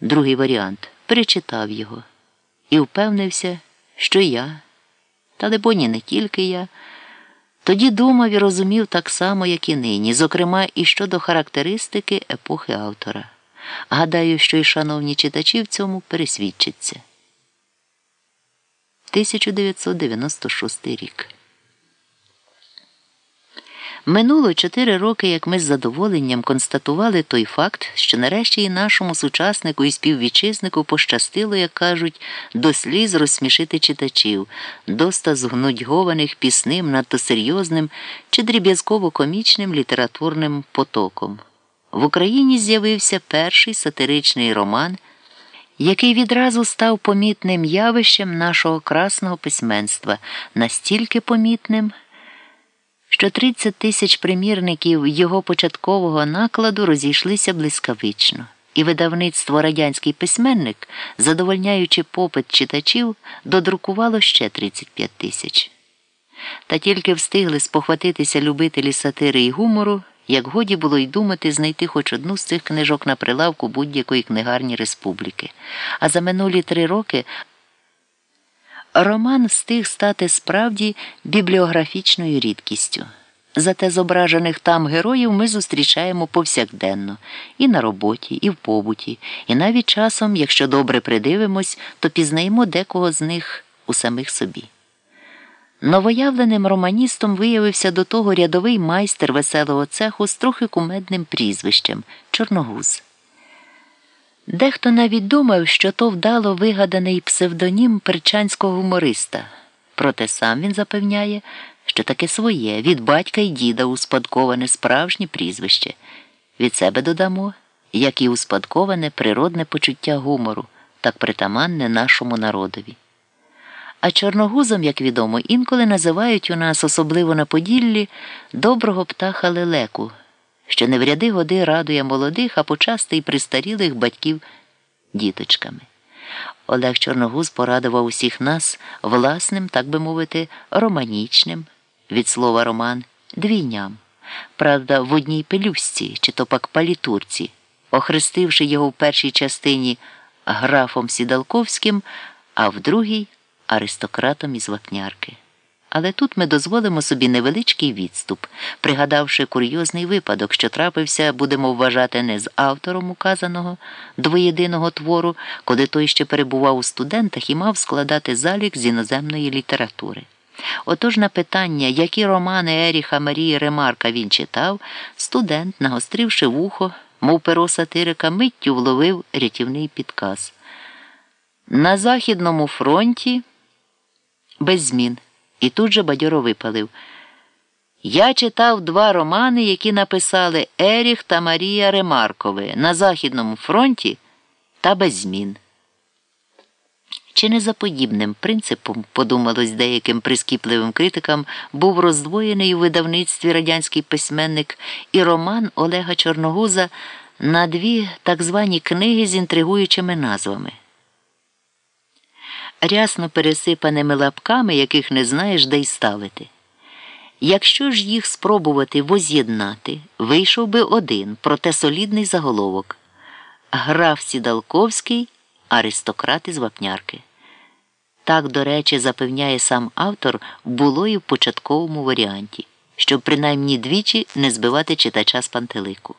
другий варіант, перечитав його і впевнився, що я, та лебоні не тільки я. Тоді думав і розумів так само, як і нині, зокрема і щодо характеристики епохи автора. Гадаю, що й шановні читачі в цьому пересвідчаться. 1996 рік. Минуло чотири роки, як ми з задоволенням констатували той факт, що нарешті і нашому сучаснику і співвітчизнику пощастило, як кажуть, до сліз розсмішити читачів, доста згнудьгованих пісним, надто серйозним чи дріб'язково комічним літературним потоком. В Україні з'явився перший сатиричний роман, який відразу став помітним явищем нашого красного письменства, настільки помітним що 30 тисяч примірників його початкового накладу розійшлися блискавично, і видавництво Радянський письменник, задовольняючи попит читачів, додрукувало ще 35 тисяч. Та тільки встигли спохватитися любителі сатири і гумору, як годі було й думати знайти хоч одну з цих книжок на прилавку будь-якої книгарні республіки. А за минулі три роки. Роман встиг стати справді бібліографічною рідкістю. Зате зображених там героїв ми зустрічаємо повсякденно і на роботі, і в побуті, і навіть часом, якщо добре придивимось, то пізнаємо декого з них у самих собі. Новоявленим романістом виявився до того рядовий майстер веселого цеху з трохи кумедним прізвищем Чорногуз. Дехто навіть думав, що то вдало вигаданий псевдонім перчанського гумориста, проте сам він запевняє, що таке своє від батька й діда успадковане справжнє прізвище. Від себе додамо, як і успадковане природне почуття гумору, так притаманне нашому народові. А чорногузом, як відомо, інколи називають у нас, особливо на Поділлі, доброго птаха лелеку що не в ряди годи радує молодих, а почасти й пристарілих батьків діточками. Олег Чорногуз порадував усіх нас власним, так би мовити, романічним від слова роман двійням. Правда, в одній пелюсці, чи то пак палітурці, охрестивши його в першій частині графом Сідалковським, а в другій аристократом із Вапнярки. Але тут ми дозволимо собі невеличкий відступ, пригадавши курйозний випадок, що трапився, будемо вважати не з автором указаного двоєдиного твору, коли той ще перебував у студентах і мав складати залік з іноземної літератури. Отож на питання, які романи Еріха Марії Ремарка він читав, студент, нагостривши вухо, мов перо сатирика, миттю вловив рятівний підказ. На Західному фронті без змін. І тут же бадьоро випалив. Я читав два романи, які написали Еріх та Марія Ремаркови на Західному фронті та без змін. Чи не за подібним принципом, подумалось деяким прискіпливим критикам, був роздвоєний у видавництві радянський письменник і роман Олега Чорногуза на дві так звані книги з інтригуючими назвами рясно пересипаними лапками, яких не знаєш, де й ставити. Якщо ж їх спробувати воз'єднати, вийшов би один, проте солідний заголовок Граф Сідалковський, аристократ із вапнярки. Так, до речі, запевняє сам автор, було і в початковому варіанті, щоб принаймні двічі не збивати читача з пантелику.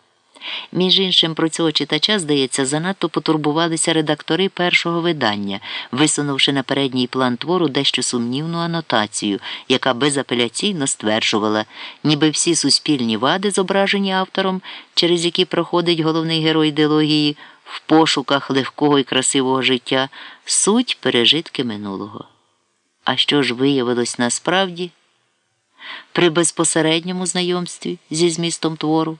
Між іншим, про цього читача, здається, занадто потурбувалися редактори першого видання, висунувши на передній план твору дещо сумнівну анотацію, яка безапеляційно стверджувала, ніби всі суспільні вади, зображені автором, через які проходить головний герой ідеології, в пошуках легкого і красивого життя, суть пережитки минулого. А що ж виявилось насправді? При безпосередньому знайомстві зі змістом твору.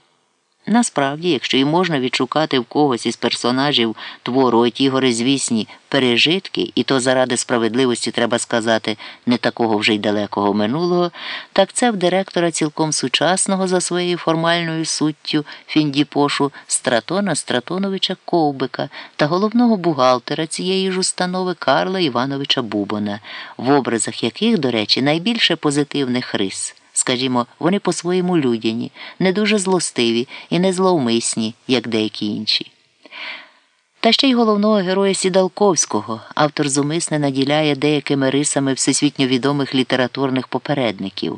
Насправді, якщо і можна відшукати в когось із персонажів твору ті горизвісні пережитки, і то заради справедливості треба сказати не такого вже й далекого минулого, так це в директора цілком сучасного за своєю формальною суттю Фіндіпошу Стратона Стратоновича Ковбика та головного бухгалтера цієї ж установи Карла Івановича Бубона, в образах яких, до речі, найбільше позитивних рис. Скажімо, вони по-своєму людяні, не дуже злостиві і не зловмисні, як деякі інші. Та ще й головного героя Сідалковського автор зумисне наділяє деякими рисами всесвітньо відомих літературних попередників.